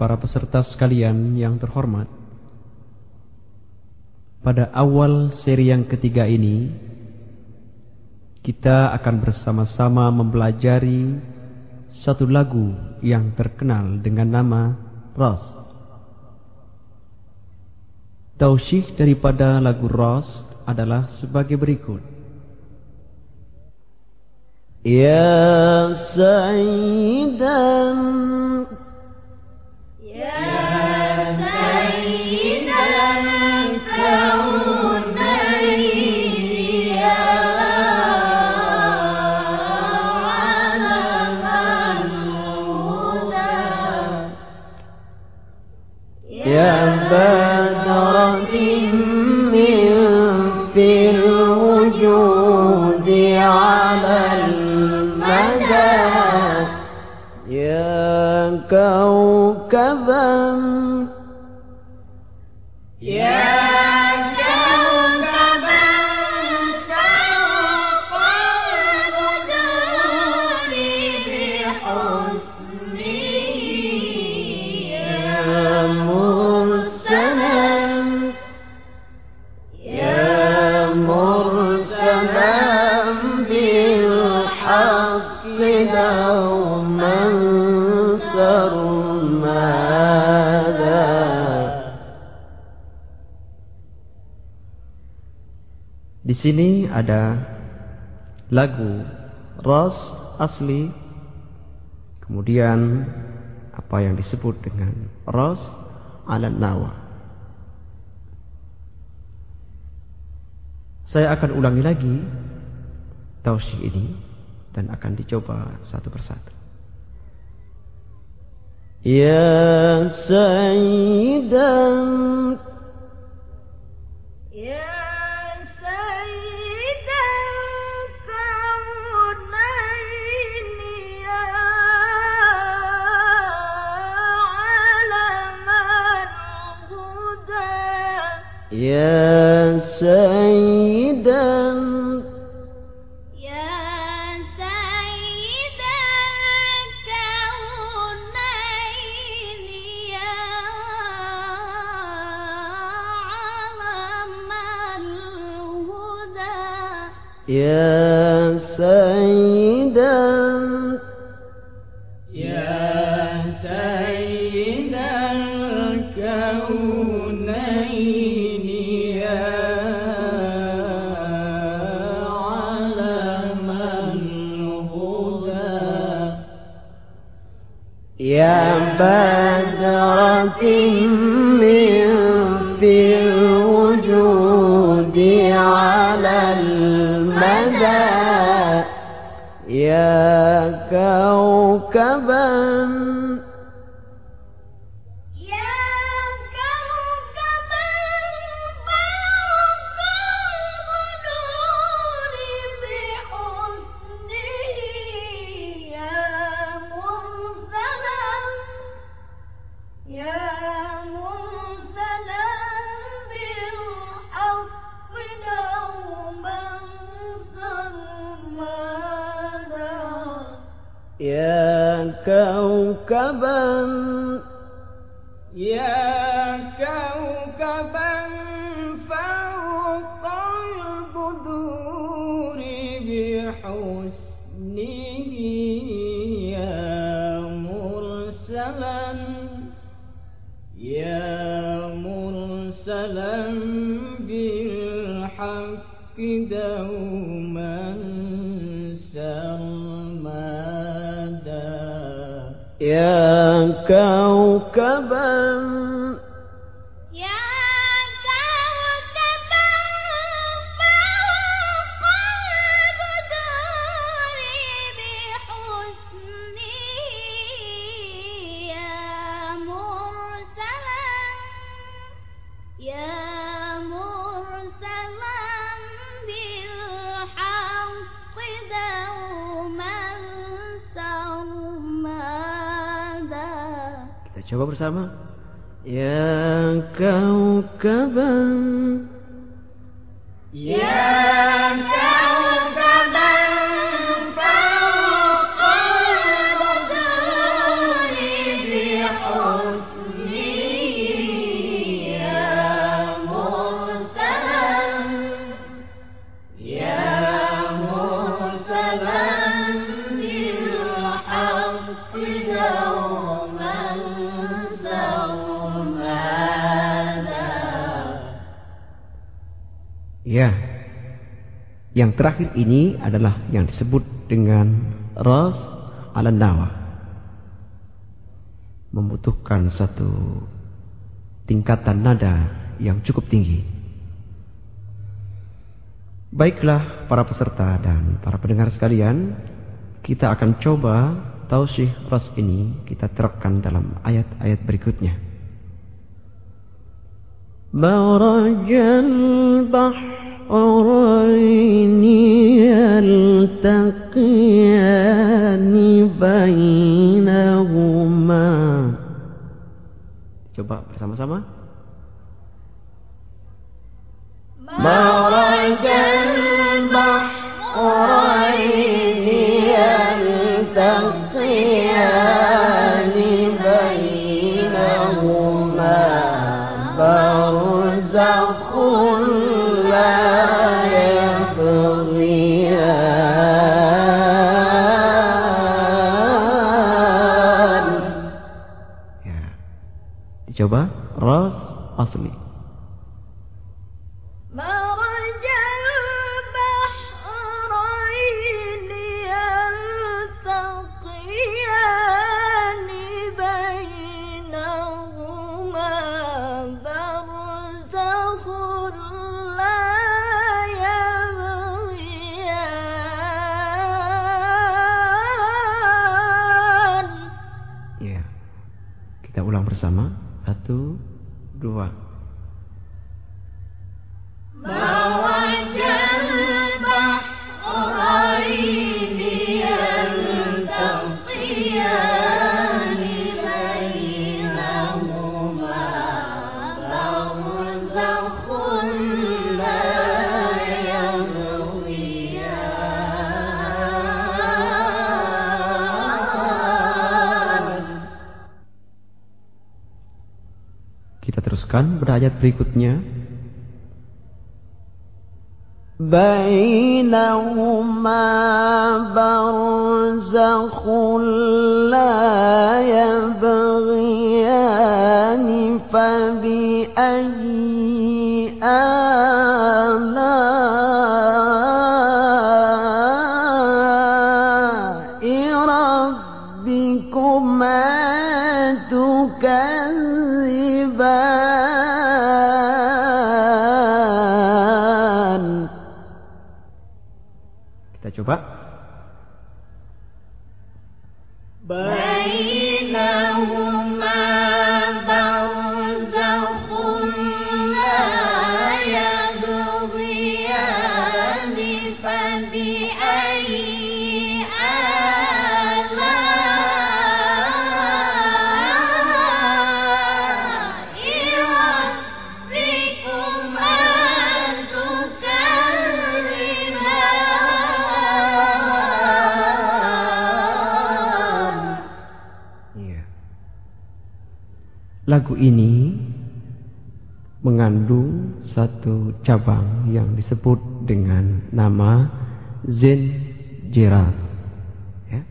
para peserta sekalian yang terhormat. Pada awal seri yang ketiga ini Kita akan bersama-sama mempelajari Satu lagu yang terkenal dengan nama Ras Tausyik daripada lagu Ras adalah sebagai berikut. Ya Sayyidah كوكبا ada lagu ras asli. Kemudian apa yang disebut dengan ras ala nawa saya akan ulangi lagi tausih ini dan akan dicoba satu persatu. Ya sayyidan يا سلام. كوكبا كوكبا. يا يا كوكبا Coba bersama. Ya kau kaban. Ya kau Ya. Yang terakhir ini adalah yang disebut dengan ras ala nawa. Membutuhkan satu tingkatan nada yang cukup tinggi. Baiklah para peserta dan para pendengar sekalian, kita akan coba tausih ras ini kita terapkan dalam ayat-ayat berikutnya. مرج البحرين يلتقيان بينهما Coba bersama-sama. مرج البحرين يلتقيان Kita teruskan pada ayat berikutnya. بينهما برزخ لا ini mengandung satu cabang yang disebut dengan nama Zin Jirat. Ya.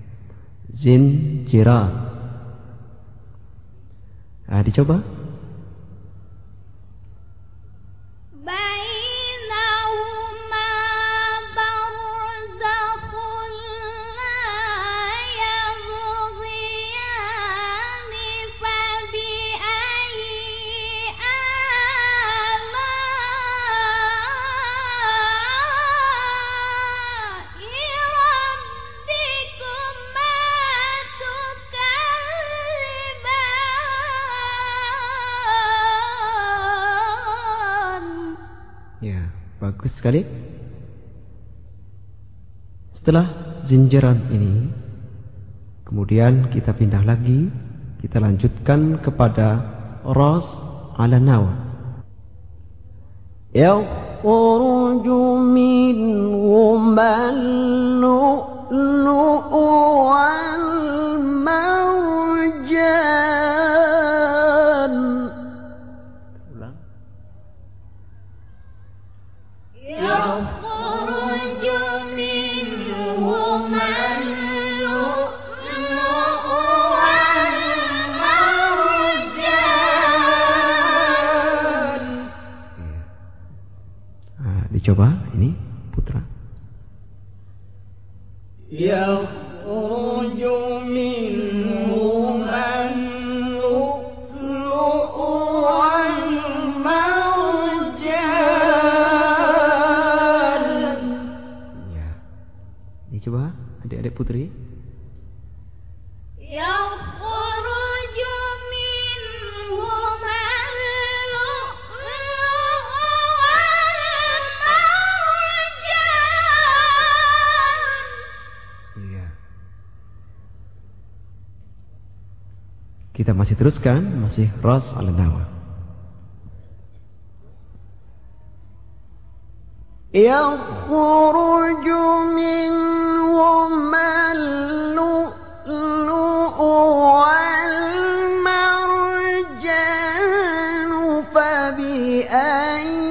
Zin Jirat. Nah, dicoba. sekali. Setelah zinjiran ini, kemudian kita pindah lagi, kita lanjutkan kepada ras ala nawa. يخرج منهما اللؤلؤ Coba ini putra. يخرج منهما اللؤلؤ والمرجان Ya. Ini coba adik-adik putri. Kita masih teruskan, masih Ras al-Nawa. يخرج منهما اللؤلؤ والمرجان فبأي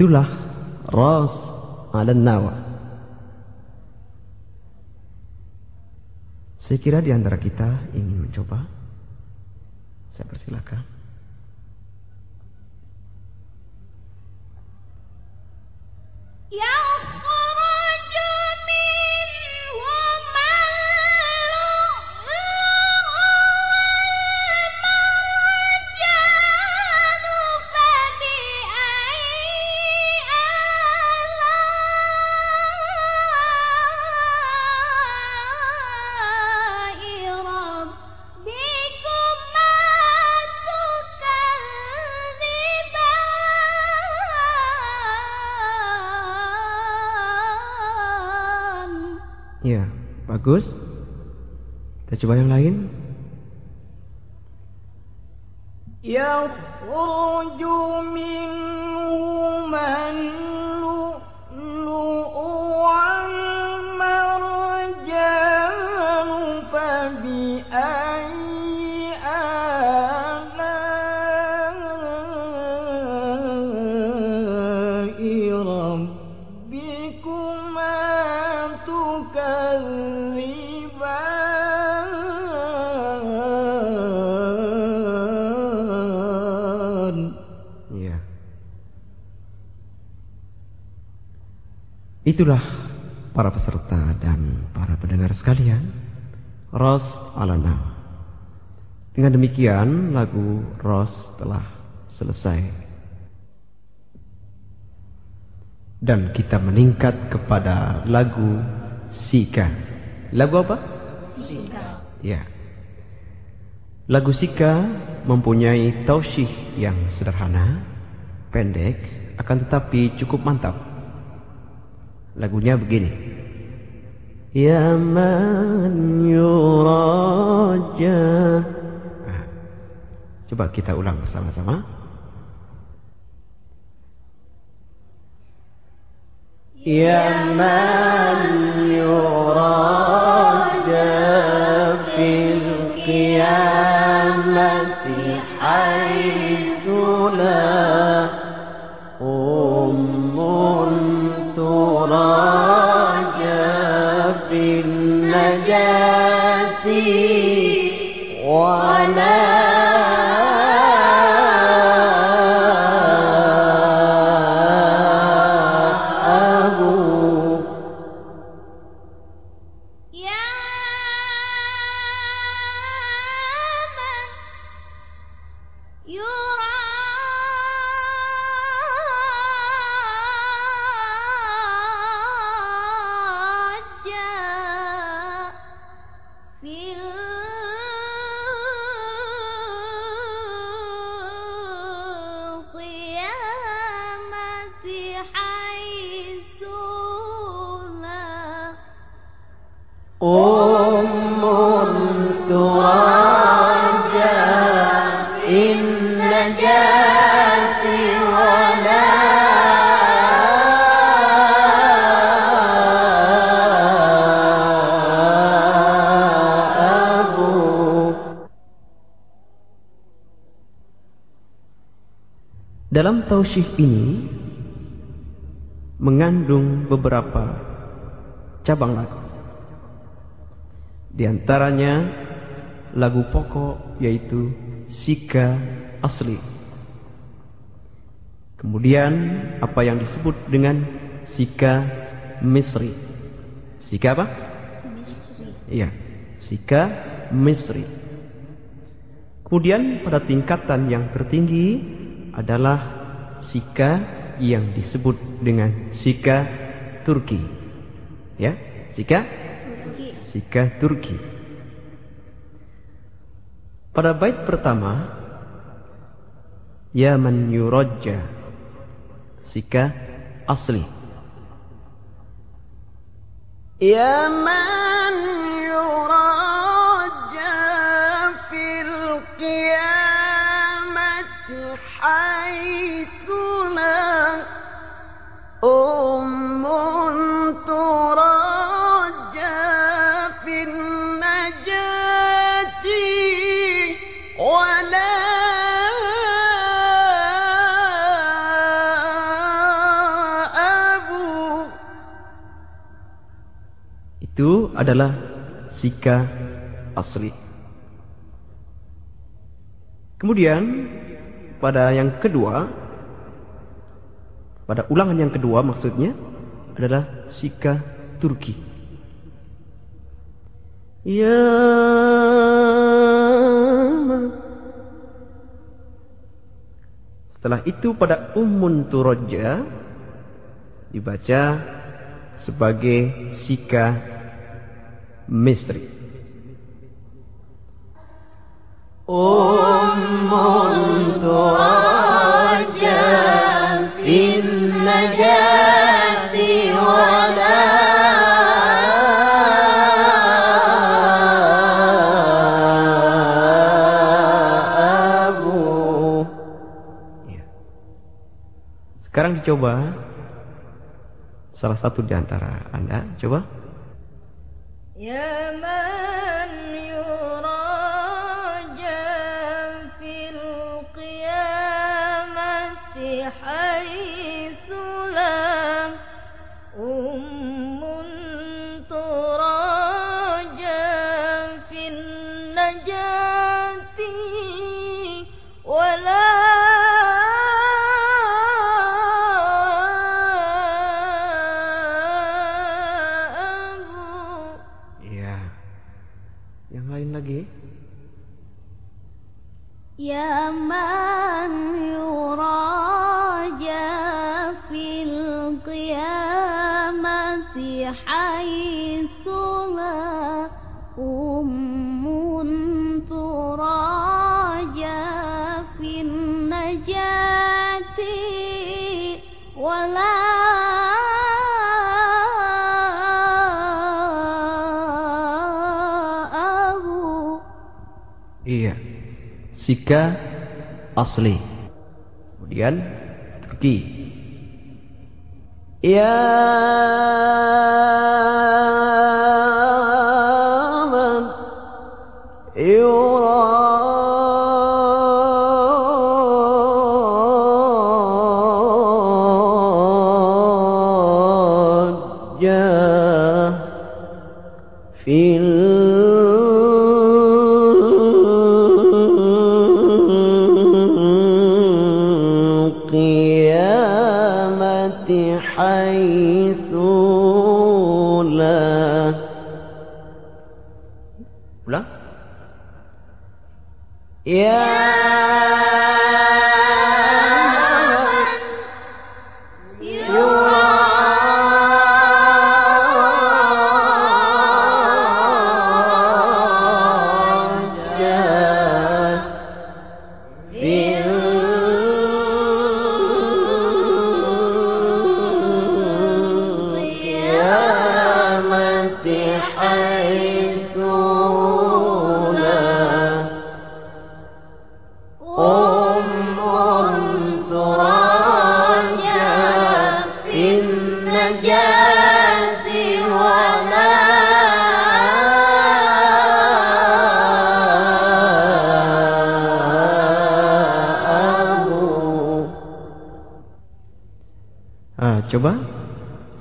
Itulah Ras al-Nawa. Saya kira di antara kita ingin mencoba. Saya persilakan. bagus. Kita coba yang lain. يخرج منهما اللؤلؤ Itulah para peserta dan para pendengar sekalian. Ros Alana. Dengan demikian lagu Ros telah selesai. Dan kita meningkat kepada lagu Sika. Lagu apa? Sika. Ya. Lagu Sika mempunyai tausyih yang sederhana, pendek, akan tetapi cukup mantap. Lagunya begini. Ya man yuraja. Nah, coba kita ulang bersama-sama. Ya man yuraja fil qiyamati haythu la خرج النجاسي ولا Dalam tausyih ini mengandung beberapa cabang lagu. Di antaranya lagu pokok yaitu Sika Asli. Kemudian apa yang disebut dengan Sika Misri. Sika apa? Iya, Sika Misri. Kemudian pada tingkatan yang tertinggi adalah Sika yang disebut dengan Sika Turki. Ya, Sika? Turki. Sika Turki. Pada bait pertama, Ya man yurajja. Sika asli. Ya man Itu adalah Sika asli Kemudian pada yang kedua pada ulangan yang kedua maksudnya adalah Sika Turki. Ya Setelah itu pada Ummun Turaja dibaca sebagai Sika misteri. Iya. Sekarang dicoba salah satu di antara Anda. Coba. يا من Sika asli. Kemudian Turki. يا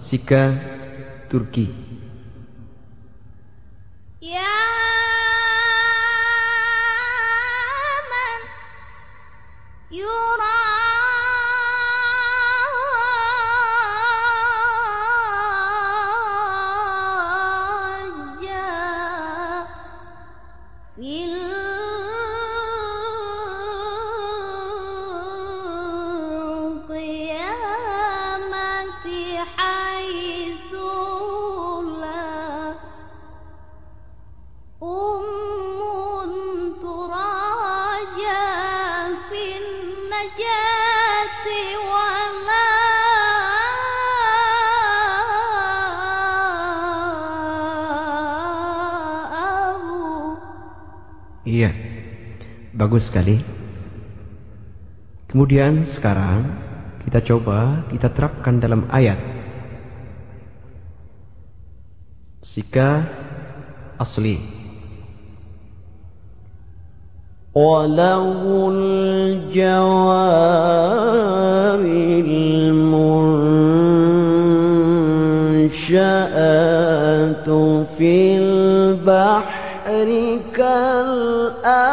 Sika Bagus sekali. Kemudian sekarang kita coba kita terapkan dalam ayat. Sika asli. وله الجوار المنشآت في البحر بِبَحْرِكَ الْأَعْلَىٰ.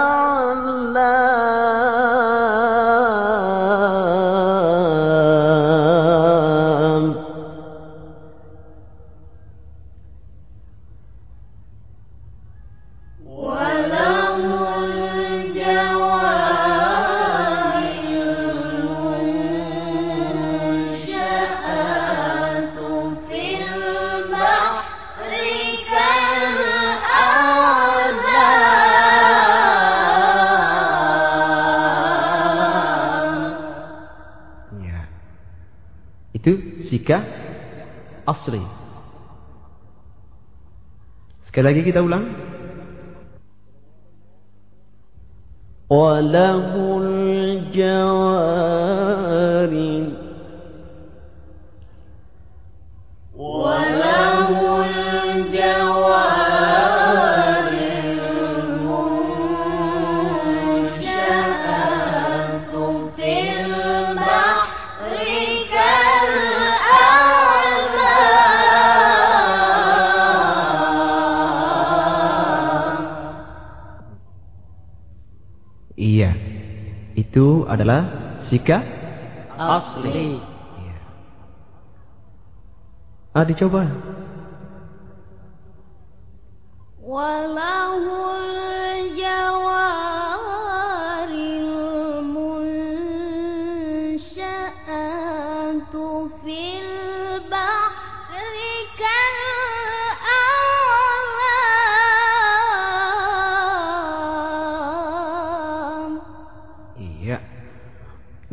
Lagi kita ulang. Walahul jawab adalah sika asli. Iya. Ah, dicoba.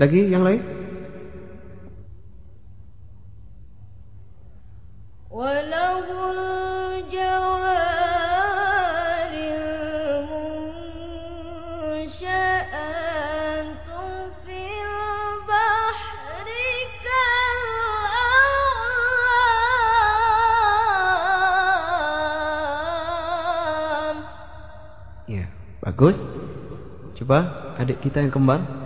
Lagi yang lain? Ya, bagus. Coba adik kita yang kembang.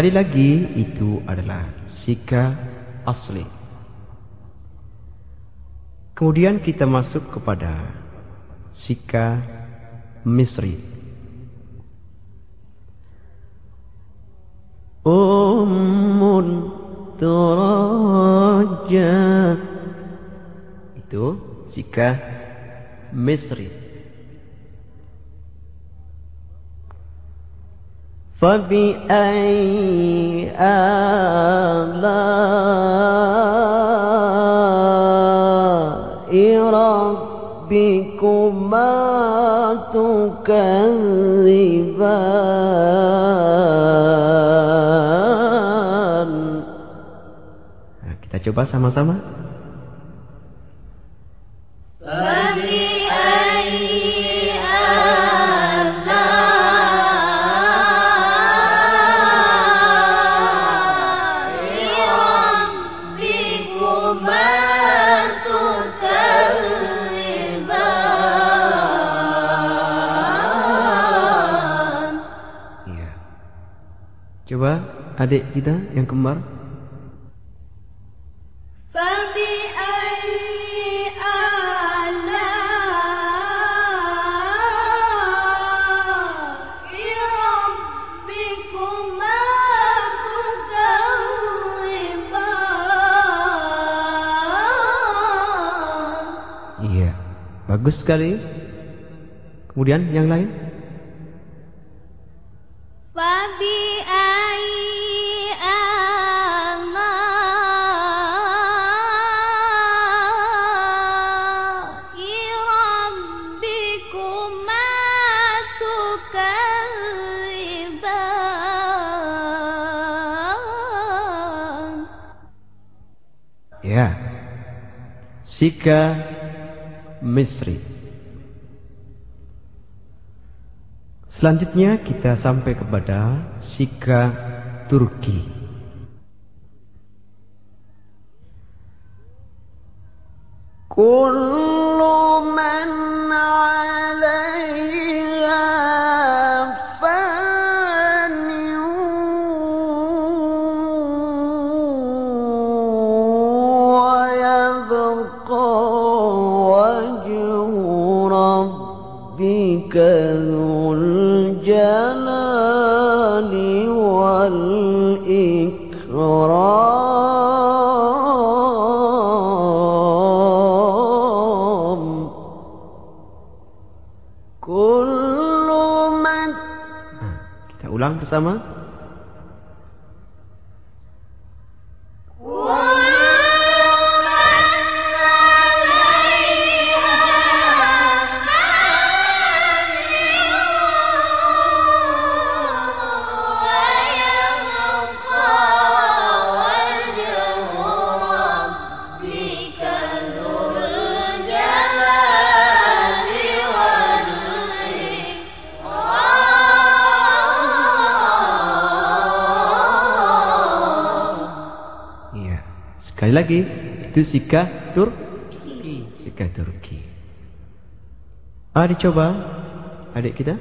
Sekali lagi itu adalah sika asli. Kemudian kita masuk kepada sika misri. Ummun turaja. Itu sika misri. فبأي آلاء ربكما تكذبان الإيمان Nah, kita coba sama-sama. adik kita yang kembar? Iya, bagus sekali. Kemudian yang lain? Sika Misri. Selanjutnya kita sampai kepada Sika Turki. كل kita Sekali lagi, itu Sika Turki. Sika Turki. Ah, dicoba adik kita.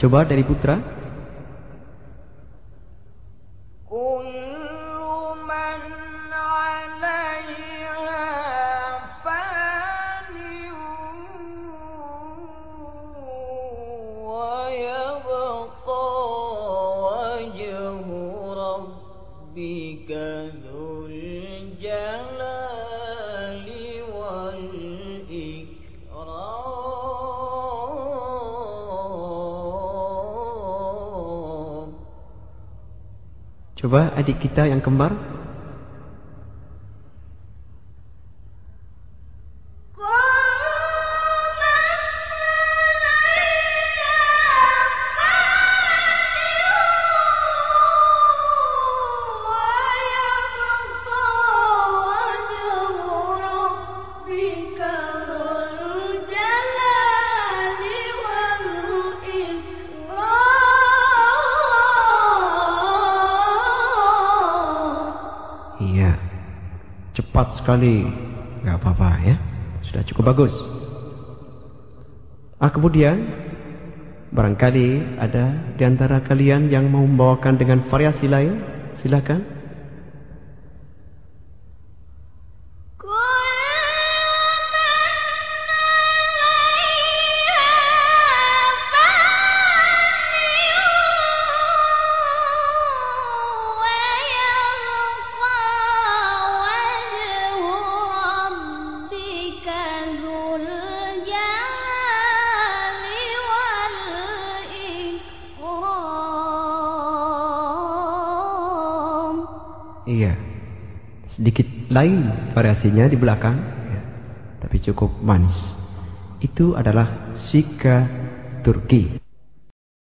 Coba dari Putra. Adik kita yang kembar. Cepat sekali. Gak apa-apa ya. Sudah cukup bagus. Ah kemudian barangkali ada di antara kalian yang mau membawakan dengan variasi lain, silakan. Lain variasinya di belakang, ya. tapi cukup manis. Itu adalah Sika Turki.